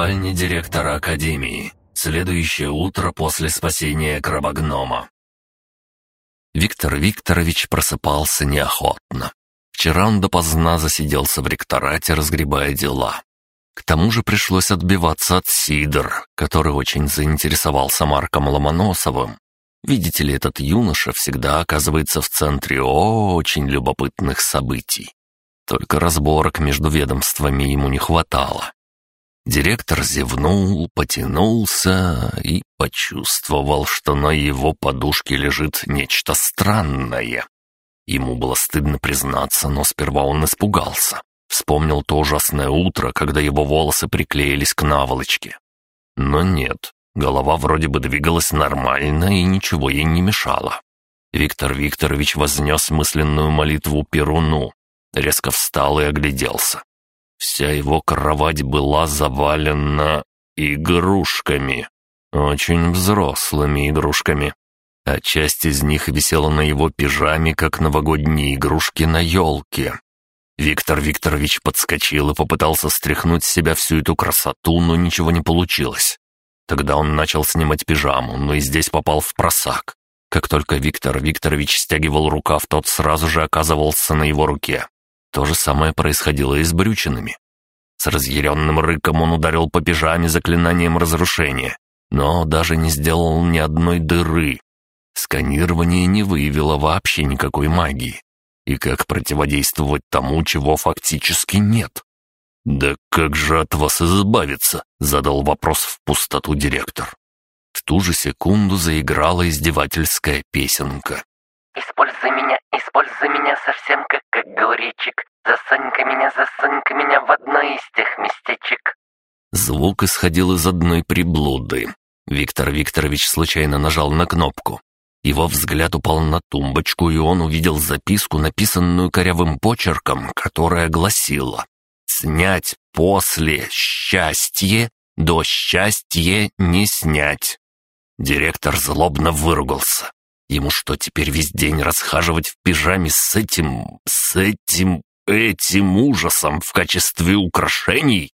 спальне директора Академии. Следующее утро после спасения крабогнома. Виктор Викторович просыпался неохотно. Вчера он допоздна засиделся в ректорате, разгребая дела. К тому же пришлось отбиваться от Сидор, который очень заинтересовался Марком Ломоносовым. Видите ли, этот юноша всегда оказывается в центре очень любопытных событий. Только разборок между ведомствами ему не хватало. Директор зевнул, потянулся и почувствовал, что на его подушке лежит нечто странное. Ему было стыдно признаться, но сперва он испугался. Вспомнил то ужасное утро, когда его волосы приклеились к наволочке. Но нет, голова вроде бы двигалась нормально и ничего ей не мешало. Виктор Викторович вознес мысленную молитву Перуну, резко встал и огляделся. Вся его кровать была завалена игрушками. Очень взрослыми игрушками. А часть из них висела на его пижаме, как новогодние игрушки на елке. Виктор Викторович подскочил и попытался стряхнуть с себя всю эту красоту, но ничего не получилось. Тогда он начал снимать пижаму, но и здесь попал в просак. Как только Виктор Викторович стягивал рукав, тот сразу же оказывался на его руке. То же самое происходило и с брючинами. С разъяренным рыком он ударил по пижаме заклинанием разрушения, но даже не сделал ни одной дыры. Сканирование не выявило вообще никакой магии. И как противодействовать тому, чего фактически нет? «Да как же от вас избавиться?» — задал вопрос в пустоту директор. В ту же секунду заиграла издевательская песенка. «Используй меня, используй меня совсем как, как говоречек. Засунь-ка меня, засунь-ка меня в одно из тех местечек». Звук исходил из одной приблуды. Виктор Викторович случайно нажал на кнопку. Его взгляд упал на тумбочку, и он увидел записку, написанную корявым почерком, которая гласила «Снять после счастье, до счастья не снять». Директор злобно выругался. Ему что, теперь весь день расхаживать в пижаме с этим... с этим... этим ужасом в качестве украшений?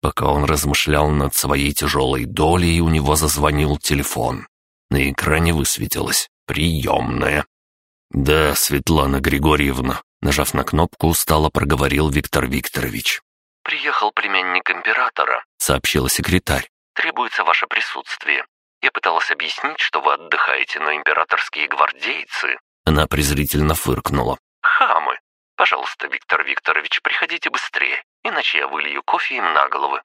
Пока он размышлял над своей тяжелой долей, у него зазвонил телефон. На экране высветилось «Приемная». «Да, Светлана Григорьевна», нажав на кнопку, устало проговорил Виктор Викторович. «Приехал племянник императора», — сообщила секретарь. «Требуется ваше присутствие. Я пыталась объяснить, что вы отдыхаете, но императорские гвардейцы...» Она презрительно фыркнула. «Хамы! Пожалуйста, Виктор Викторович, приходите быстрее, иначе я вылью кофе им на головы».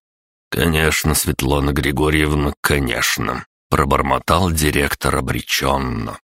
«Конечно, Светлана Григорьевна, конечно», — пробормотал директор обреченно.